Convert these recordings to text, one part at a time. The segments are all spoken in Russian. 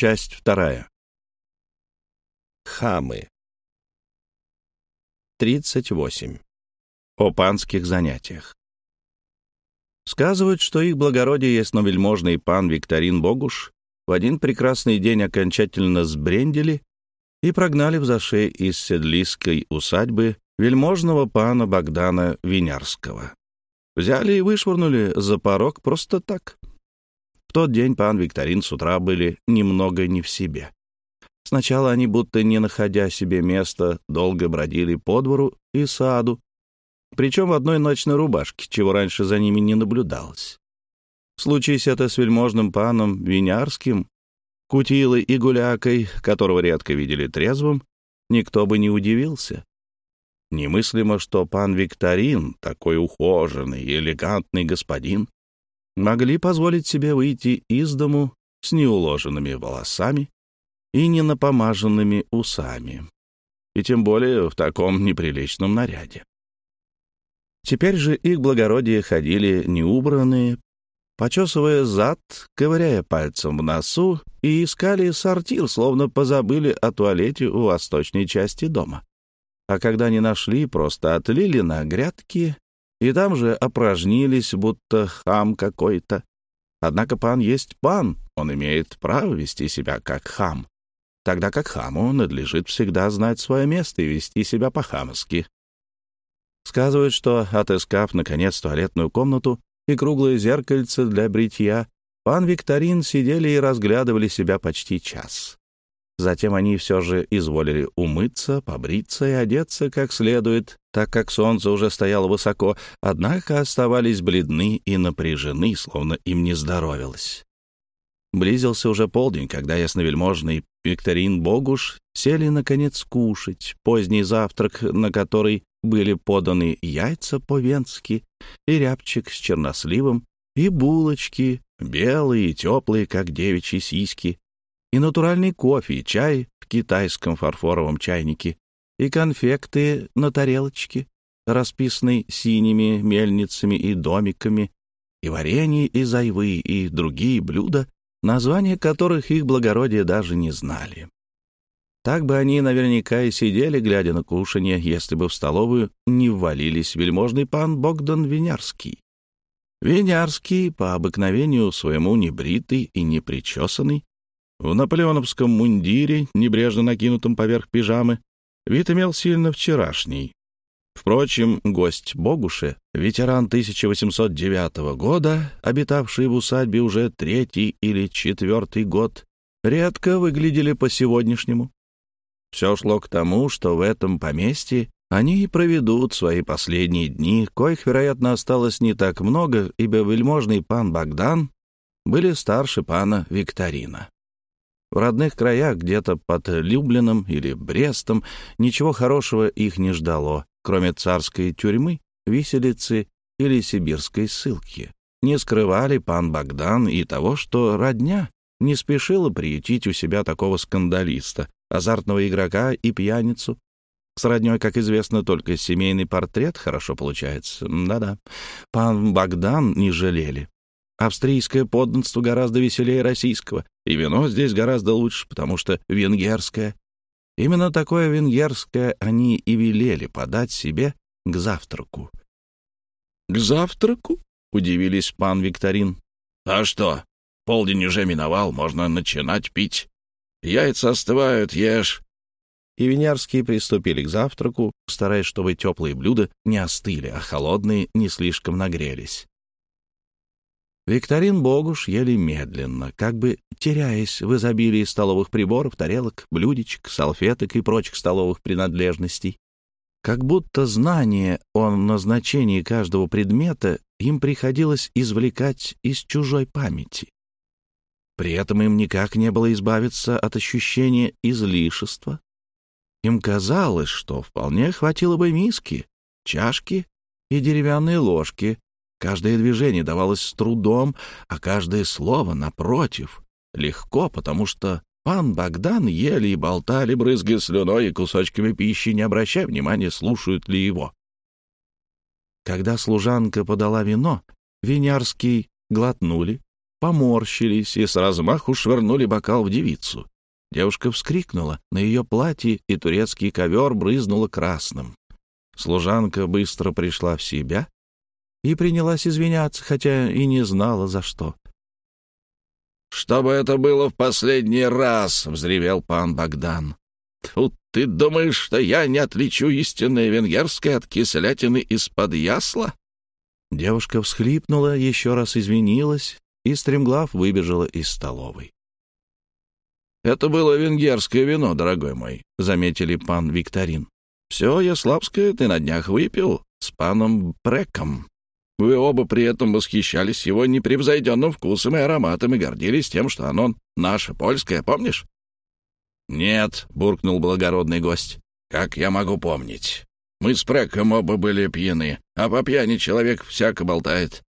Часть вторая. Хамы. 38. О панских занятиях. Сказывают, что их благородие ясновельможный пан Викторин Богуш в один прекрасный день окончательно сбрендили и прогнали в зашей из седлийской усадьбы вельможного пана Богдана Винярского. Взяли и вышвырнули за порог просто так. В тот день пан Викторин с утра были немного не в себе. Сначала они, будто не находя себе места, долго бродили по двору и саду, причем в одной ночной рубашке, чего раньше за ними не наблюдалось. Случись это с вельможным паном Винярским, Кутилой и Гулякой, которого редко видели трезвым, никто бы не удивился. Немыслимо, что пан Викторин, такой ухоженный и элегантный господин, могли позволить себе выйти из дому с неуложенными волосами и ненапомаженными усами, и тем более в таком неприличном наряде. Теперь же их благородие ходили неубранные, почесывая зад, ковыряя пальцем в носу, и искали сортир, словно позабыли о туалете у восточной части дома. А когда не нашли, просто отлили на грядки, и там же опражнились, будто хам какой-то. Однако пан есть пан, он имеет право вести себя как хам, тогда как хаму надлежит всегда знать свое место и вести себя по-хамски. Сказывают, что, отыскав, наконец, туалетную комнату, и круглое зеркальце для бритья, пан Викторин сидели и разглядывали себя почти час. Затем они все же изволили умыться, побриться и одеться как следует, так как солнце уже стояло высоко, однако оставались бледны и напряжены, словно им не здоровилось. Близился уже полдень, когда ясновельможный Викторин Богуш сели, наконец, кушать, поздний завтрак, на который были поданы яйца по-венски и рябчик с черносливом, и булочки, белые и теплые, как девичьи сиськи, и натуральный кофе и чай в китайском фарфоровом чайнике, и конфекты на тарелочке, расписанной синими мельницами и домиками, и варенье из айвы, и другие блюда, названия которых их благородие даже не знали. Так бы они наверняка и сидели, глядя на кушанье, если бы в столовую не ввалились вельможный пан Богдан Винярский. Винярский, по обыкновению своему небритый и непричесанный, в наполеоновском мундире, небрежно накинутом поверх пижамы, вид имел сильно вчерашний. Впрочем, гость Богуше, ветеран 1809 года, обитавший в усадьбе уже третий или четвертый год, редко выглядели по-сегодняшнему. Все шло к тому, что в этом поместье они и проведут свои последние дни, коих, вероятно, осталось не так много, ибо вельможный пан Богдан были старше пана Викторина. В родных краях, где-то под Люблином или Брестом, ничего хорошего их не ждало, кроме царской тюрьмы, виселицы или сибирской ссылки. Не скрывали пан Богдан и того, что родня не спешила приютить у себя такого скандалиста, азартного игрока и пьяницу. С роднёй, как известно, только семейный портрет хорошо получается. Да-да, пан Богдан не жалели. Австрийское подданство гораздо веселее российского, и вино здесь гораздо лучше, потому что венгерское. Именно такое венгерское они и велели подать себе к завтраку. — К завтраку? — удивились пан Викторин. — А что, полдень уже миновал, можно начинать пить. Яйца остывают, ешь. И винярские приступили к завтраку, стараясь, чтобы теплые блюда не остыли, а холодные не слишком нагрелись. Викторин Богуш ели медленно, как бы теряясь в изобилии столовых приборов, тарелок, блюдечек, салфеток и прочих столовых принадлежностей. Как будто знание о назначении каждого предмета им приходилось извлекать из чужой памяти. При этом им никак не было избавиться от ощущения излишества. Им казалось, что вполне хватило бы миски, чашки и деревянные ложки. Каждое движение давалось с трудом, а каждое слово, напротив, легко, потому что пан Богдан ели и болтали, брызгая слюной и кусочками пищи, не обращая внимания, слушают ли его. Когда служанка подала вино, Винярский глотнули, поморщились и с размаху швырнули бокал в девицу. Девушка вскрикнула, на ее платье и турецкий ковер брызнуло красным. Служанка быстро пришла в себя и принялась извиняться, хотя и не знала, за что. «Чтобы это было в последний раз!» — взревел пан Богдан. «Тут ты думаешь, что я не отличу истинное венгерское от кислятины из-под ясла?» Девушка всхлипнула, еще раз извинилась и стремглав выбежала из столовой. «Это было венгерское вино, дорогой мой», — заметили пан Викторин. «Все яславское ты на днях выпил с паном Бреком. Вы оба при этом восхищались его непревзойденным вкусом и ароматом и гордились тем, что оно наше, польское, помнишь?» «Нет», — буркнул благородный гость. «Как я могу помнить? Мы с Преком оба были пьяны, а по пьяни человек всяко болтает».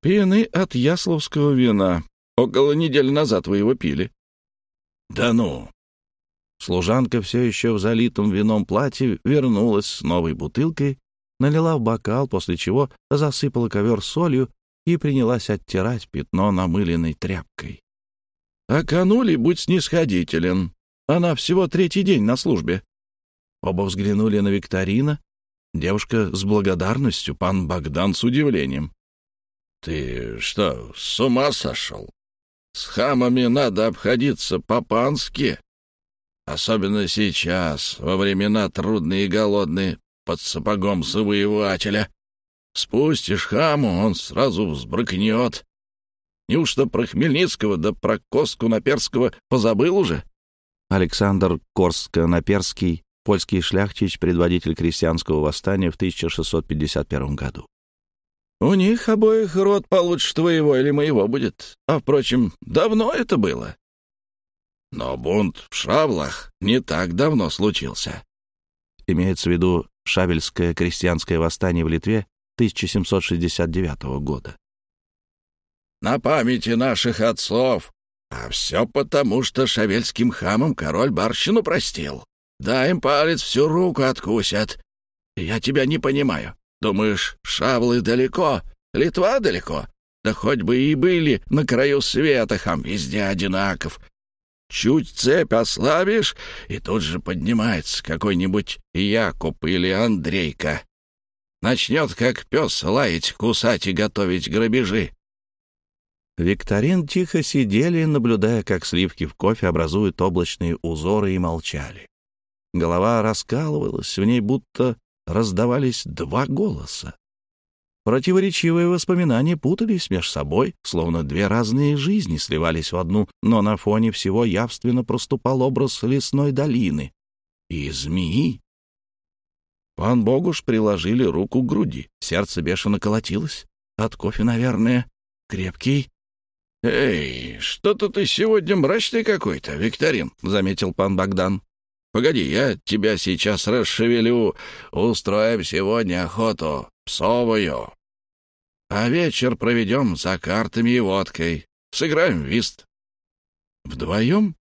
«Пьяны от ясловского вина. Около недели назад вы его пили». «Да ну!» Служанка все еще в залитом вином платье вернулась с новой бутылкой, налила в бокал, после чего засыпала ковер солью и принялась оттирать пятно намыленной тряпкой. «А канули, будь снисходителен. Она всего третий день на службе». Оба взглянули на Викторина. Девушка с благодарностью, пан Богдан с удивлением. «Ты что, с ума сошел? С хамами надо обходиться по-пански. Особенно сейчас, во времена трудные и голодные, под сапогом завоевателя. Спустишь хаму, он сразу взбрыкнет. Неужто про Хмельницкого да про Коску-Наперского позабыл уже?» Александр Корско-Наперский, польский шляхтич, предводитель крестьянского восстания в 1651 году. У них обоих род получше твоего или моего будет. А, впрочем, давно это было. Но бунт в Шавлах не так давно случился. Имеется в виду Шавельское крестьянское восстание в Литве 1769 года. На памяти наших отцов. А все потому, что шавельским хамам король барщину простил. Дай им палец, всю руку откусят. Я тебя не понимаю. Думаешь, Шавлы далеко, Литва далеко? Да хоть бы и были на краю света, хам везде одинаков. Чуть цепь ослабишь, и тут же поднимается какой-нибудь Якуб или Андрейка. Начнет, как пес, лаять, кусать и готовить грабежи. Викторин тихо сидели, наблюдая, как сливки в кофе образуют облачные узоры, и молчали. Голова раскалывалась, в ней будто раздавались два голоса. Противоречивые воспоминания путались между собой, словно две разные жизни сливались в одну, но на фоне всего явственно проступал образ лесной долины и змеи. Пан Богуш приложили руку к груди, сердце бешено колотилось. От кофе, наверное, крепкий. «Эй, что-то ты сегодня мрачный какой-то, Викторин», — заметил пан Богдан. Погоди, я тебя сейчас расшевелю. Устроим сегодня охоту псовую. А вечер проведем за картами и водкой. Сыграем вист. Вдвоем?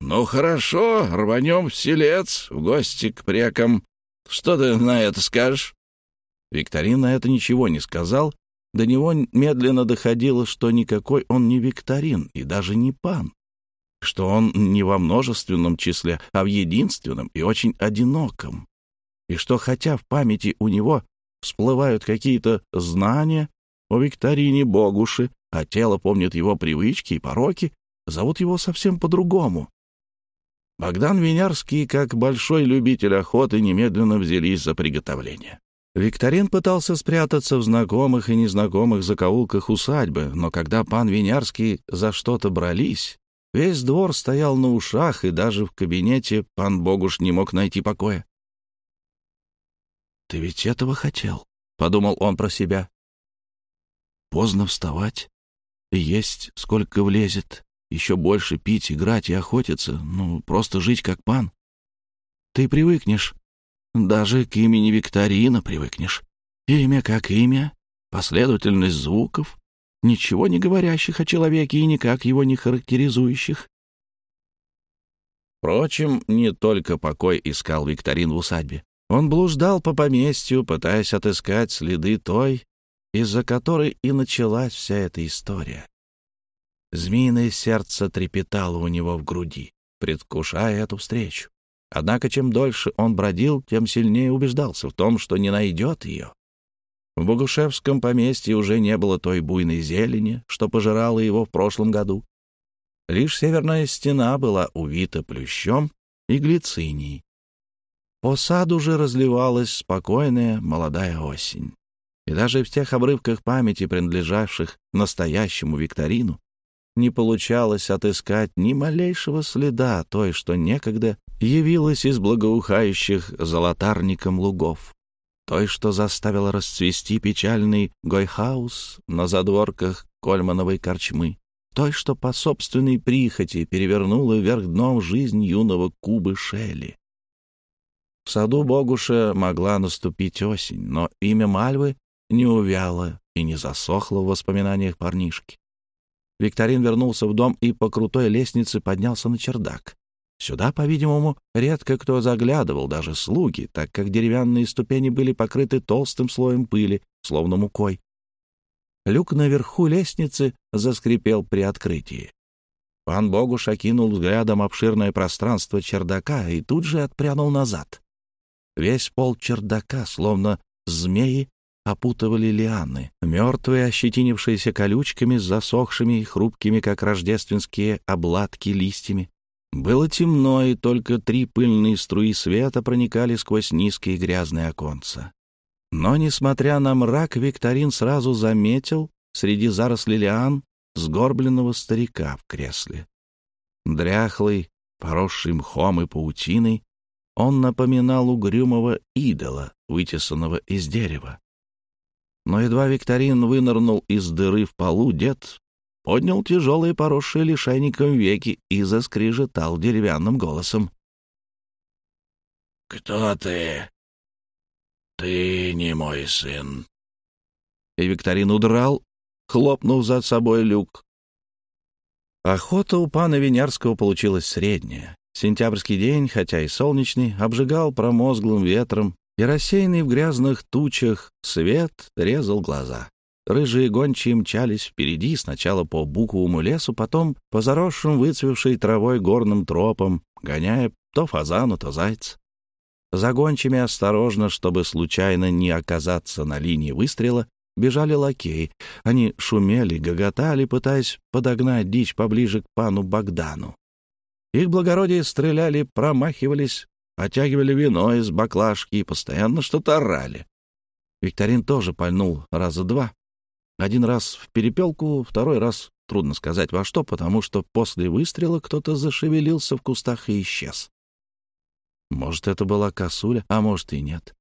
Ну, хорошо, рванем в селец, в гости к прекам. Что ты на это скажешь? Викторин на это ничего не сказал. До него медленно доходило, что никакой он не Викторин и даже не пан что он не во множественном числе, а в единственном и очень одиноком, и что хотя в памяти у него всплывают какие-то знания о Викторине Богуши, а тело помнит его привычки и пороки, зовут его совсем по-другому. Богдан Винярский, как большой любитель охоты, немедленно взялись за приготовление. Викторин пытался спрятаться в знакомых и незнакомых закоулках усадьбы, но когда пан Винярский за что-то брались, Весь двор стоял на ушах, и даже в кабинете пан Богуш не мог найти покоя. «Ты ведь этого хотел», — подумал он про себя. «Поздно вставать есть сколько влезет, еще больше пить, играть и охотиться, ну, просто жить как пан. Ты привыкнешь, даже к имени Викторина привыкнешь. Имя как имя, последовательность звуков, ничего не говорящих о человеке и никак его не характеризующих. Впрочем, не только покой искал Викторин в усадьбе. Он блуждал по поместью, пытаясь отыскать следы той, из-за которой и началась вся эта история. Змеиное сердце трепетало у него в груди, предвкушая эту встречу. Однако чем дольше он бродил, тем сильнее убеждался в том, что не найдет ее. В Богушевском поместье уже не было той буйной зелени, что пожирала его в прошлом году. Лишь северная стена была увита плющом и глицинией. По саду же разливалась спокойная молодая осень. И даже в тех обрывках памяти, принадлежавших настоящему викторину, не получалось отыскать ни малейшего следа той, что некогда явилась из благоухающих золотарником лугов, той, что заставила расцвести печальный гойхаус на задворках Кольмановой корчмы, той, что по собственной прихоти перевернула вверх дном жизнь юного Кубы Шелли. В саду Богуша могла наступить осень, но имя Мальвы не увяло и не засохло в воспоминаниях парнишки. Викторин вернулся в дом и по крутой лестнице поднялся на чердак. Сюда, по-видимому, редко кто заглядывал, даже слуги, так как деревянные ступени были покрыты толстым слоем пыли, словно мукой. Люк наверху лестницы заскрипел при открытии. Пан Богуш окинул взглядом обширное пространство чердака и тут же отпрянул назад. Весь пол чердака, словно змеи, опутывали лианы, мертвые, ощетинившиеся колючками засохшими и хрупкими, как рождественские обладки, листьями. Было темно, и только три пыльные струи света проникали сквозь низкие грязные оконца. Но, несмотря на мрак, Викторин сразу заметил среди зарослей лиан сгорбленного старика в кресле. Дряхлый, поросший мхом и паутиной, он напоминал угрюмого идола, вытесанного из дерева. Но едва Викторин вынырнул из дыры в полу, дед поднял тяжелые поросшие лишайником веки и заскрежетал деревянным голосом. «Кто ты? Ты не мой сын». И Викторин удрал, хлопнув за собой люк. Охота у пана Винярского получилась средняя. Сентябрьский день, хотя и солнечный, обжигал промозглым ветром, и рассеянный в грязных тучах свет резал глаза. Рыжие гончие мчались впереди, сначала по буковому лесу, потом по заросшим выцвевшей травой горным тропам, гоняя то фазану, то зайца. За гончими осторожно, чтобы случайно не оказаться на линии выстрела, бежали лакеи. Они шумели, гоготали, пытаясь подогнать дичь поближе к пану Богдану. Их благородие стреляли, промахивались, потягивали вино из баклажки и постоянно что-то орали. Викторин тоже пальнул раза два, один раз в перепелку, второй раз трудно сказать во что, потому что после выстрела кто-то зашевелился в кустах и исчез. Может, это была косуля, а может и нет.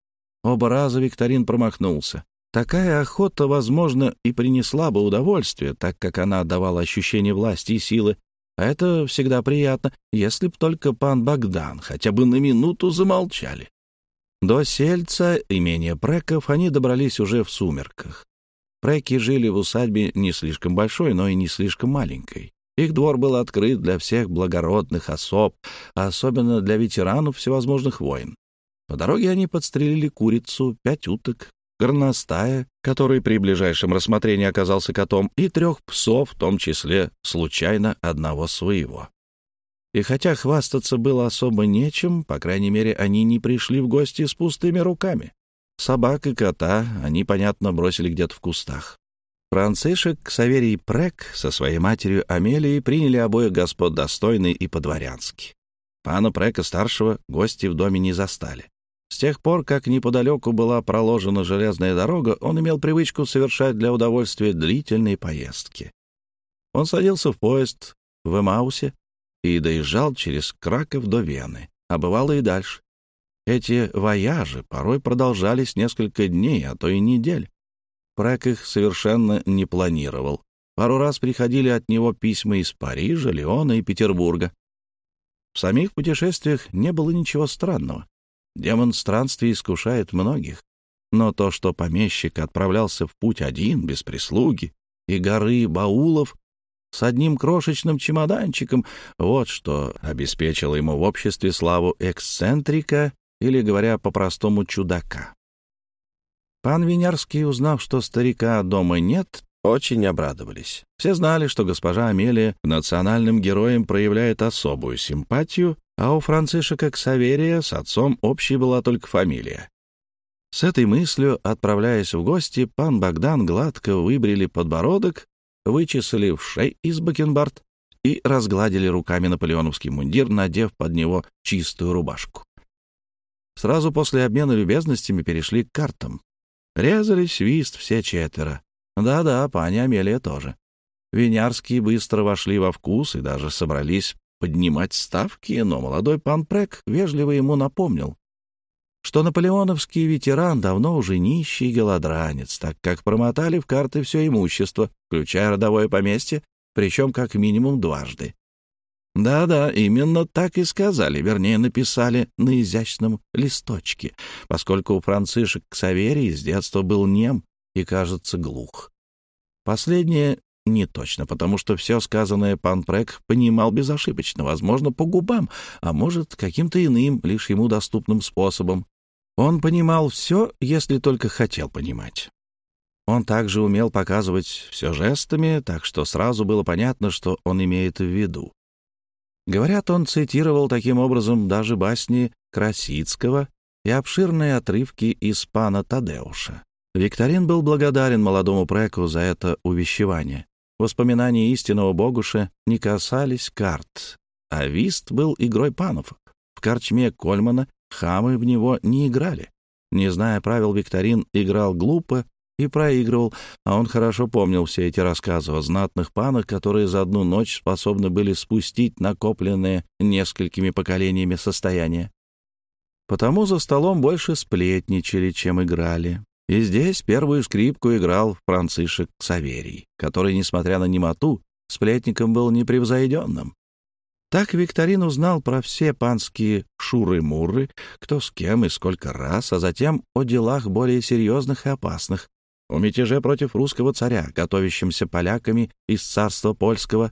Оба раза Викторин промахнулся. Такая охота, возможно, и принесла бы удовольствие, так как она давала ощущение власти и силы. А это всегда приятно, если б только пан Богдан хотя бы на минуту замолчали. До сельца, имения Преков, они добрались уже в сумерках. Преки жили в усадьбе не слишком большой, но и не слишком маленькой. Их двор был открыт для всех благородных особ, а особенно для ветеранов всевозможных войн. По дороге они подстрелили курицу, пять уток, горностая, который при ближайшем рассмотрении оказался котом, и трех псов, в том числе случайно одного своего. И хотя хвастаться было особо нечем, по крайней мере, они не пришли в гости с пустыми руками. Собак и кота они, понятно, бросили где-то в кустах. Францишек, Саверий Прек со своей матерью Амелией приняли обоих господ достойно и по-дворянски. Пана Прека-старшего гости в доме не застали. С тех пор, как неподалеку была проложена железная дорога, он имел привычку совершать для удовольствия длительные поездки. Он садился в поезд в Эмаусе и доезжал через Краков до Вены, а бывало и дальше. Эти вояжи порой продолжались несколько дней, а то и недель. Прак их совершенно не планировал. Пару раз приходили от него письма из Парижа, Леона и Петербурга. В самих путешествиях не было ничего странного. Демон странствий искушает многих. Но то, что помещик отправлялся в путь один, без прислуги, и горы баулов с одним крошечным чемоданчиком, вот что обеспечило ему в обществе славу эксцентрика или, говоря по-простому, чудака. Пан Винярский, узнав, что старика дома нет, очень обрадовались. Все знали, что госпожа Амелия к национальным героям проявляет особую симпатию, а у Францишека Ксаверия с отцом общей была только фамилия. С этой мыслью, отправляясь в гости, пан Богдан гладко выбрили подбородок, вычесали в шей из бакенбард и разгладили руками наполеоновский мундир, надев под него чистую рубашку. Сразу после обмена любезностями перешли к картам. Резали свист все четверо. Да-да, пани Амелия тоже. Винярские быстро вошли во вкус и даже собрались поднимать ставки, но молодой пан Прек вежливо ему напомнил, что наполеоновский ветеран давно уже нищий голодранец, так как промотали в карты все имущество, включая родовое поместье, причем как минимум дважды. Да-да, именно так и сказали, вернее, написали на изящном листочке, поскольку у Францишек Ксаверий с детства был нем и, кажется, глух. Последнее не точно, потому что все сказанное пан Прек понимал безошибочно, возможно, по губам, а может, каким-то иным, лишь ему доступным способом. Он понимал все, если только хотел понимать. Он также умел показывать все жестами, так что сразу было понятно, что он имеет в виду. Говорят, он цитировал таким образом даже басни Красицкого и обширные отрывки из пана Тадеуша. Викторин был благодарен молодому Преку за это увещевание. Воспоминания истинного Богуша не касались карт, а вист был игрой панов. В корчме Кольмана хамы в него не играли. Не зная правил, Викторин играл глупо и проигрывал, а он хорошо помнил все эти рассказы о знатных панах, которые за одну ночь способны были спустить накопленные несколькими поколениями состояние. Потому за столом больше сплетничали, чем играли. И здесь первую скрипку играл Францишек Саверий, который, несмотря на немоту, сплетником был непревзойденным. Так Викторин узнал про все панские шуры-муры, кто с кем и сколько раз, а затем о делах более серьезных и опасных, о мятеже против русского царя, готовящемся поляками из царства польского,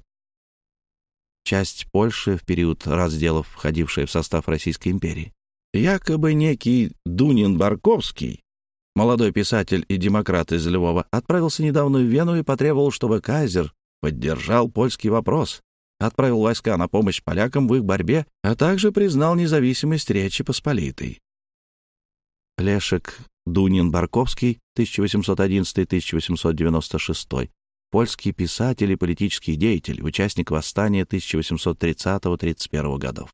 часть Польши в период разделов, входившая в состав Российской империи. Якобы некий Дунин-Барковский Молодой писатель и демократ из Львова отправился недавно в Вену и потребовал, чтобы Кайзер поддержал польский вопрос, отправил войска на помощь полякам в их борьбе, а также признал независимость Речи Посполитой. Лешек Дунин-Барковский, 1811-1896, польский писатель и политический деятель, участник восстания 1830-31 годов.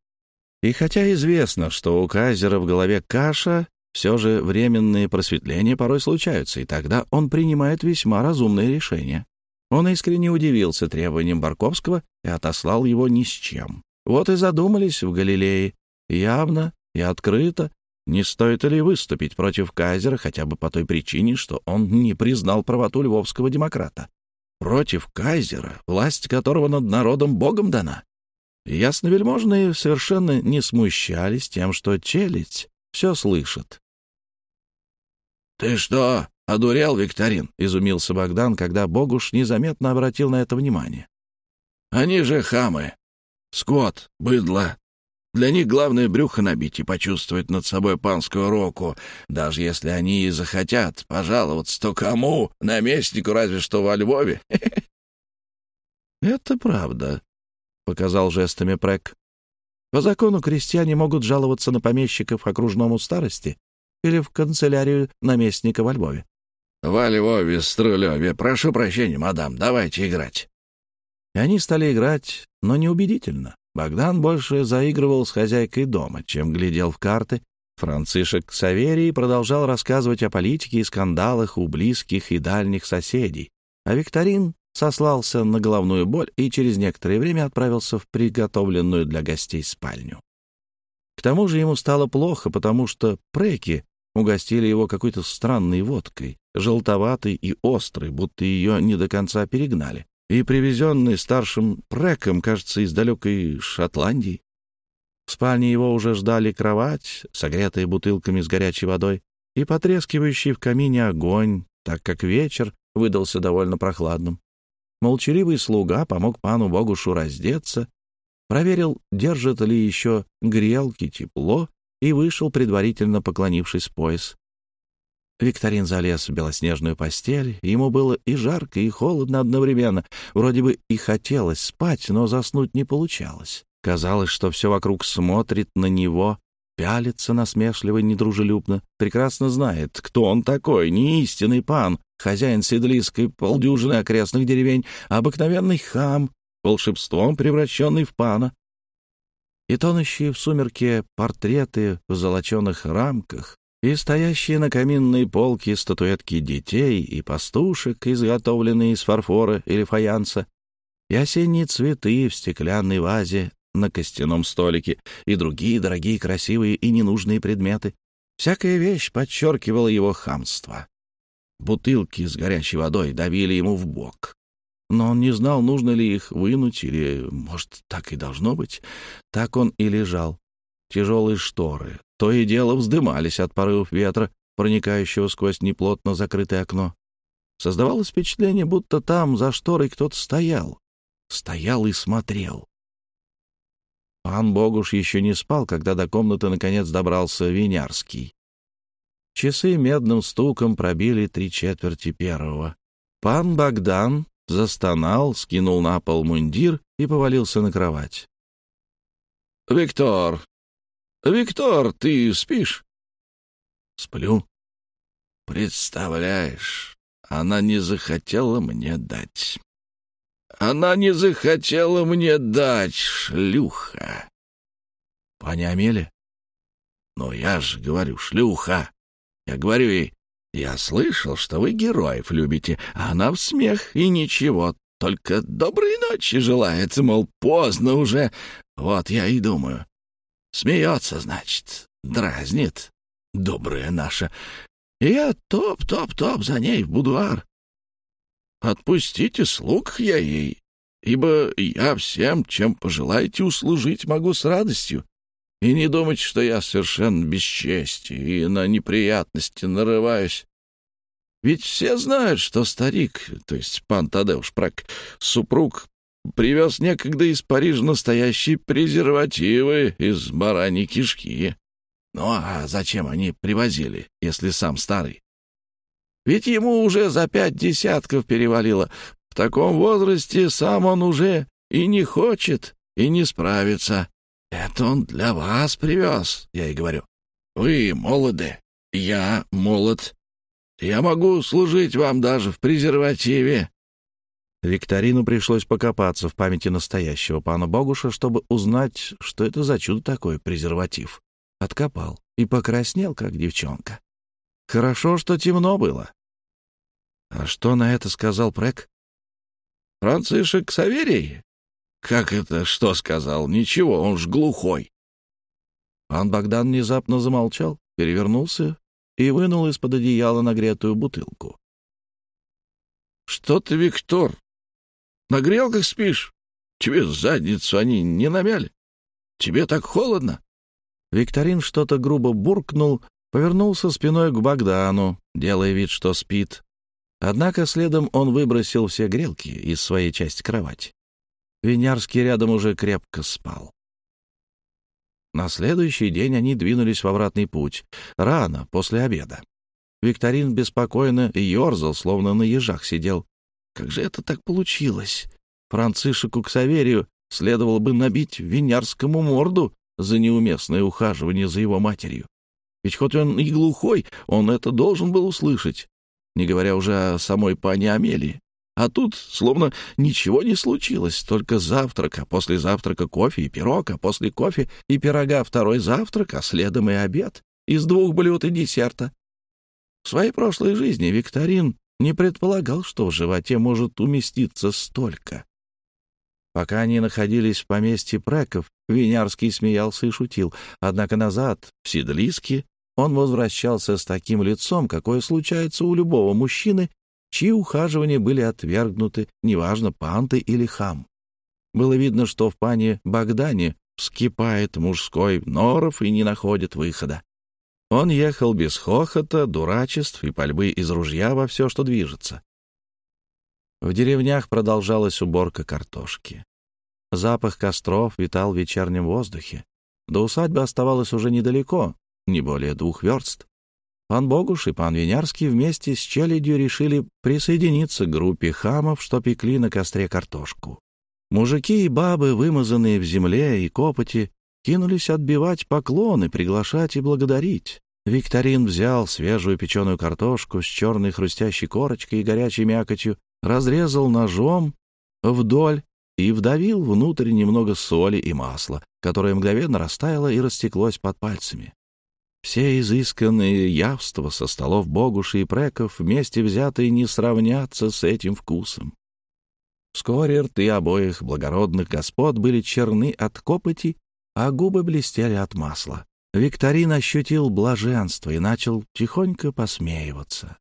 И хотя известно, что у Кайзера в голове каша, все же временные просветления порой случаются, и тогда он принимает весьма разумные решения. Он искренне удивился требованиям Барковского и отослал его ни с чем. Вот и задумались в Галилее, явно и открыто, не стоит ли выступить против Кайзера хотя бы по той причине, что он не признал правоту львовского демократа. Против Кайзера, власть которого над народом Богом дана. Ясновельможные совершенно не смущались тем, что челядь все слышит. «Ты что, одурел, Викторин?» — изумился Богдан, когда Богуш незаметно обратил на это внимание. «Они же хамы. Скот, быдло. Для них главное брюхо набить и почувствовать над собой панскую року. Даже если они и захотят пожаловаться, то кому? Наместнику разве что во Львове?» «Это правда», — показал жестами Прэк. «По закону крестьяне могут жаловаться на помещиков окружному старости, или в канцелярию наместника во Львове. — Во Львове, Струлеве. Прошу прощения, мадам, давайте играть. И они стали играть, но неубедительно. Богдан больше заигрывал с хозяйкой дома, чем глядел в карты. Францишек Саверий продолжал рассказывать о политике и скандалах у близких и дальних соседей. А Викторин сослался на головную боль и через некоторое время отправился в приготовленную для гостей спальню. К тому же ему стало плохо, потому что преки угостили его какой-то странной водкой, желтоватой и острой, будто ее не до конца перегнали, и привезенный старшим преком, кажется, из далекой Шотландии. В спальне его уже ждали кровать, согретая бутылками с горячей водой, и потрескивающий в камине огонь, так как вечер выдался довольно прохладным. Молчаливый слуга помог пану Богушу раздеться, проверил, держит ли еще грелки тепло, и вышел, предварительно поклонившись пояс. Викторин залез в белоснежную постель. Ему было и жарко, и холодно одновременно. Вроде бы и хотелось спать, но заснуть не получалось. Казалось, что все вокруг смотрит на него, пялится насмешливо и недружелюбно, прекрасно знает, кто он такой, не истинный пан, хозяин седлийской полдюжины окрестных деревень, а обыкновенный хам, волшебством превращенный в пана. И тонущие в сумерке портреты в золоченых рамках, и стоящие на каминной полке статуэтки детей и пастушек, изготовленные из фарфора или фаянса, и осенние цветы в стеклянной вазе на костяном столике, и другие дорогие, красивые и ненужные предметы. Всякая вещь подчеркивала его хамство. Бутылки с горячей водой давили ему в бок. Но он не знал, нужно ли их вынуть, или, может, так и должно быть. Так он и лежал. Тяжелые шторы, то и дело вздымались от порывов ветра, проникающего сквозь неплотно закрытое окно. Создавалось впечатление, будто там за шторой кто-то стоял. Стоял и смотрел. Пан Богуш еще не спал, когда до комнаты наконец добрался Винярский. Часы медным стуком пробили три четверти первого. Пан Богдан застонал, скинул на пол мундир и повалился на кровать. — Виктор, «Виктор, ты спишь?» «Сплю». «Представляешь, она не захотела мне дать». «Она не захотела мне дать, шлюха». «Паня Амелия?» «Ну, я же говорю, шлюха. Я говорю ей, я слышал, что вы героев любите, а она в смех и ничего, только доброй ночи желает, мол, поздно уже. Вот я и думаю, Смеется, значит, дразнит, добрая наша. Я топ-топ-топ за ней в будуар. Отпустите слуг я ей, ибо я всем, чем пожелаете услужить, могу с радостью. И не думать, что я совершенно без чести и на неприятности нарываюсь. Ведь все знают, что старик, то есть пан Тадеуш Прак, супруг привез некогда из Парижа настоящие презервативы из бараньей кишки. Ну а зачем они привозили, если сам старый? Ведь ему уже за пять десятков перевалило. В таком возрасте сам он уже и не хочет, и не справится. Это он для вас привез, я и говорю. Вы молоды, я молод. Я могу служить вам даже в презервативе. Викторину пришлось покопаться в памяти настоящего пана Богуша, чтобы узнать, что это за чудо такое презерватив. Откопал и покраснел, как девчонка. Хорошо, что темно было. А что на это сказал Прек? Францишек Саверий? Как это что сказал? Ничего, он ж глухой. Пан Богдан внезапно замолчал, перевернулся и вынул из-под одеяла нагретую бутылку. — Что ты, Виктор, на грелках спишь? Тебе задницу они не намяли? Тебе так холодно?» Викторин что-то грубо буркнул, повернулся спиной к Богдану, делая вид, что спит. Однако следом он выбросил все грелки из своей части кровати. Винярский рядом уже крепко спал. На следующий день они двинулись в обратный путь, рано, после обеда. Викторин беспокойно ерзал, словно на ежах сидел. Как же это так получилось? Францишеку Ксаверию следовало бы набить винярскому морду за неуместное ухаживание за его матерью. Ведь хоть он и глухой, он это должен был услышать, не говоря уже о самой пане Амелии. А тут словно ничего не случилось, только завтрак, а после завтрака кофе и пирог, а после кофе и пирога второй завтрак, а следом и обед из двух блюд и десерта. В своей прошлой жизни Викторин не предполагал, что в животе может уместиться столько. Пока они находились в поместье Преков, Винярский смеялся и шутил, однако назад, в Седлиске, он возвращался с таким лицом, какое случается у любого мужчины, чьи ухаживания были отвергнуты, неважно, панты или хам. Было видно, что в пане Богдане вскипает мужской норов и не находит выхода. Он ехал без хохота, дурачеств и пальбы из ружья во все, что движется. В деревнях продолжалась уборка картошки. Запах костров витал в вечернем воздухе. До усадьбы оставалось уже недалеко, не более двух верст. Пан Богуш и пан Винярский вместе с челядью решили присоединиться к группе хамов, что пекли на костре картошку. Мужики и бабы, вымазанные в земле и копоти, кинулись отбивать поклоны, приглашать и благодарить. Викторин взял свежую печеную картошку с черной хрустящей корочкой и горячей мякотью, разрезал ножом вдоль и вдавил внутрь немного соли и масла, которое мгновенно растаяло и растеклось под пальцами. Все изысканные явства со столов Богуши и Преков вместе взятые не сравнятся с этим вкусом. Вскоре рты обоих благородных господ были черны от копоти, а губы блестели от масла. Викторин ощутил блаженство и начал тихонько посмеиваться.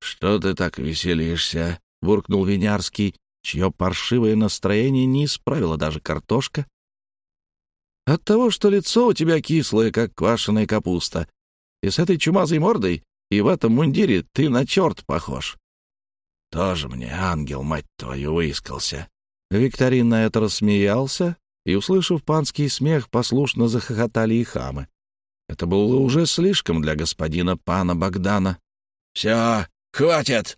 «Что ты так веселишься?» — буркнул Винярский, чье паршивое настроение не исправила даже картошка. «От того, что лицо у тебя кислое, как квашеная капуста, и с этой чумазой мордой, и в этом мундире ты на черт похож». «Тоже мне ангел, мать твою, выискался». Викторин на это рассмеялся, и, услышав панский смех, послушно захохотали и хамы. Это было уже слишком для господина пана Богдана. «Все, хватит!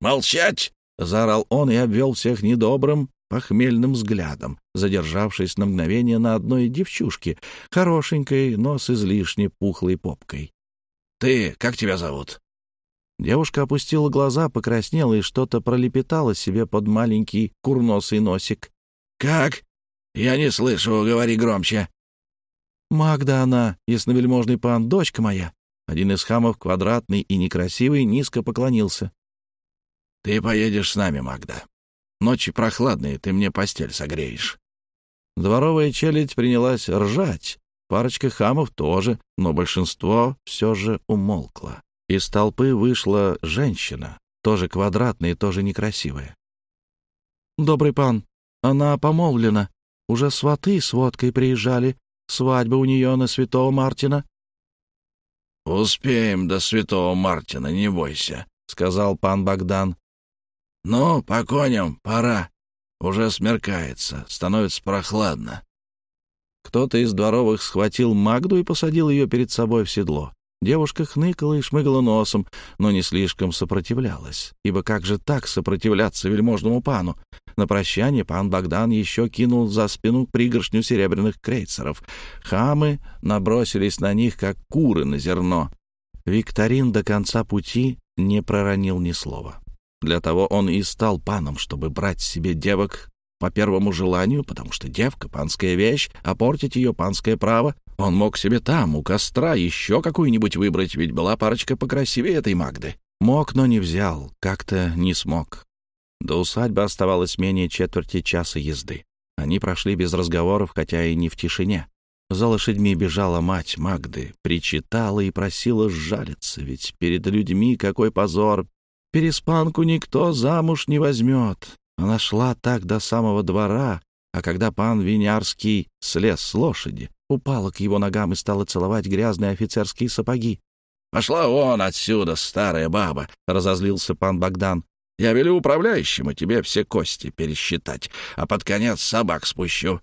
Молчать!» — заорал он и обвел всех недобрым, похмельным взглядом, задержавшись на мгновение на одной девчушке, хорошенькой, но с излишне пухлой попкой. «Ты, как тебя зовут?» Девушка опустила глаза, покраснела и что-то пролепетала себе под маленький курносый носик. «Как?» «Я не слышу, говори громче». «Магда она, ясновельможный пан, дочка моя». Один из хамов, квадратный и некрасивый, низко поклонился. «Ты поедешь с нами, Магда. Ночи прохладные, ты мне постель согреешь». Дворовая челядь принялась ржать. Парочка хамов тоже, но большинство все же умолкло. Из толпы вышла женщина, тоже квадратная и тоже некрасивая. «Добрый пан, она помолвлена. Уже сваты с водкой приезжали. Свадьба у нее на Святого Мартина». «Успеем до Святого Мартина, не бойся», — сказал пан Богдан. «Ну, по коням, пора. Уже смеркается, становится прохладно». Кто-то из дворовых схватил Магду и посадил ее перед собой в седло. Девушка хныкала и шмыгала носом, но не слишком сопротивлялась, ибо как же так сопротивляться вельможному пану? На прощание пан Богдан еще кинул за спину пригоршню серебряных крейцеров. Хамы набросились на них, как куры на зерно. Викторин до конца пути не проронил ни слова. Для того он и стал паном, чтобы брать себе девок по первому желанию, потому что девка — панская вещь, а портить ее панское право. Он мог себе там, у костра, еще какую-нибудь выбрать, ведь была парочка покрасивее этой Магды. Мог, но не взял, как-то не смог. До усадьбы оставалось менее четверти часа езды. Они прошли без разговоров, хотя и не в тишине. За лошадьми бежала мать Магды, причитала и просила сжалиться, ведь перед людьми какой позор. Переспанку никто замуж не возьмет. Она шла так до самого двора, а когда пан Винярский слез с лошади, упала к его ногам и стала целовать грязные офицерские сапоги. «Пошла вон отсюда, старая баба!» — разозлился пан Богдан. «Я велю управляющему тебе все кости пересчитать, а под конец собак спущу».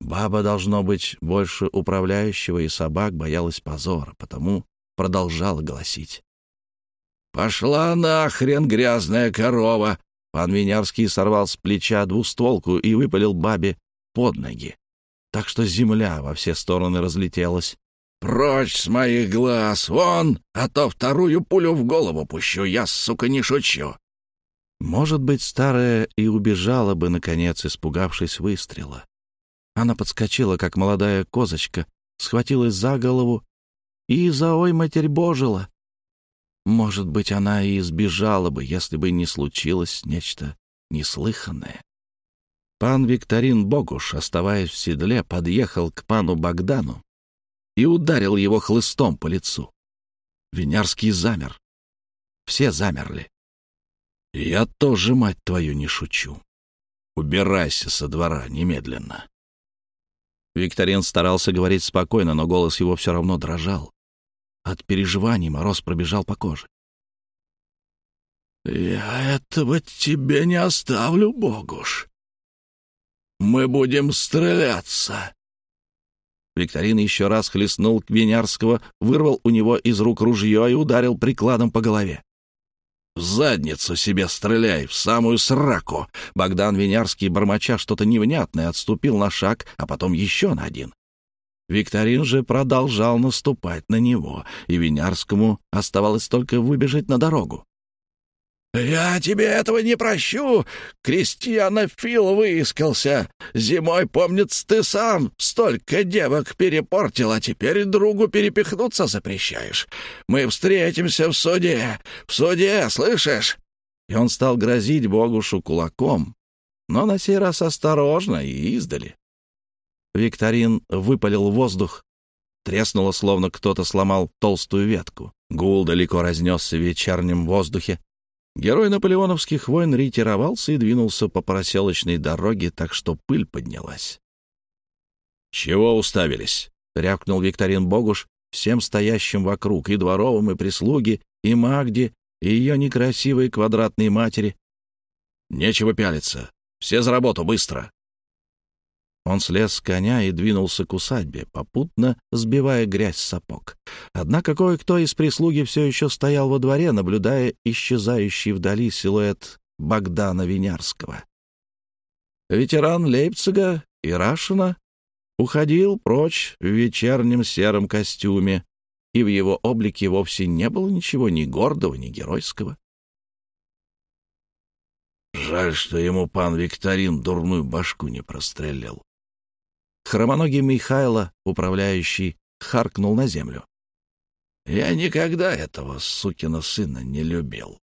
Баба, должно быть, больше управляющего и собак боялась позора, потому продолжала голосить. «Пошла нахрен, грязная корова! Пан Винярский сорвал с плеча двустволку и выпалил бабе под ноги, так что земля во все стороны разлетелась. «Прочь с моих глаз! Вон! А то вторую пулю в голову пущу! Я, сука, не шучу!» Может быть, старая и убежала бы, наконец, испугавшись выстрела. Она подскочила, как молодая козочка, схватилась за голову и за ой матерь божила. Может быть, она и избежала бы, если бы не случилось нечто неслыханное. Пан Викторин Богуш, оставаясь в седле, подъехал к пану Богдану и ударил его хлыстом по лицу. Винярский замер. Все замерли. Я тоже, мать твою, не шучу. Убирайся со двора немедленно. Викторин старался говорить спокойно, но голос его все равно дрожал. От переживаний мороз пробежал по коже. «Я этого тебе не оставлю, Богуш. Мы будем стреляться». Викторин еще раз хлестнул Винярского, вырвал у него из рук ружье и ударил прикладом по голове. «В задницу себе стреляй, в самую сраку!» Богдан Винярский, бормоча что-то невнятное, отступил на шаг, а потом еще на один. Викторин же продолжал наступать на него, и Винярскому оставалось только выбежать на дорогу. «Я тебе этого не прощу! Крестьянофил выискался! Зимой, помнится, ты сам столько девок перепортил, а теперь другу перепихнуться запрещаешь. Мы встретимся в суде! В суде, слышишь?» И он стал грозить Богушу кулаком, но на сей раз осторожно и издали. Викторин выпалил воздух. Треснуло, словно кто-то сломал толстую ветку. Гул далеко разнесся в вечернем воздухе. Герой наполеоновских войн ретировался и двинулся по проселочной дороге, так что пыль поднялась. «Чего уставились?» — рявкнул Викторин Богуш всем стоящим вокруг, и дворовым, и прислуги, и Магде, и ее некрасивой квадратной матери. «Нечего пялиться. Все за работу, быстро!» Он слез с коня и двинулся к усадьбе, попутно сбивая грязь с сапог. Однако кое-кто из прислуги все еще стоял во дворе, наблюдая исчезающий вдали силуэт Богдана Винярского. Ветеран Лейпцига и Рашина уходил прочь в вечернем сером костюме, и в его облике вовсе не было ничего ни гордого, ни геройского. Жаль, что ему пан Викторин дурную башку не прострелил. Хромоногий Михайло, управляющий, харкнул на землю. «Я никогда этого сукина сына не любил.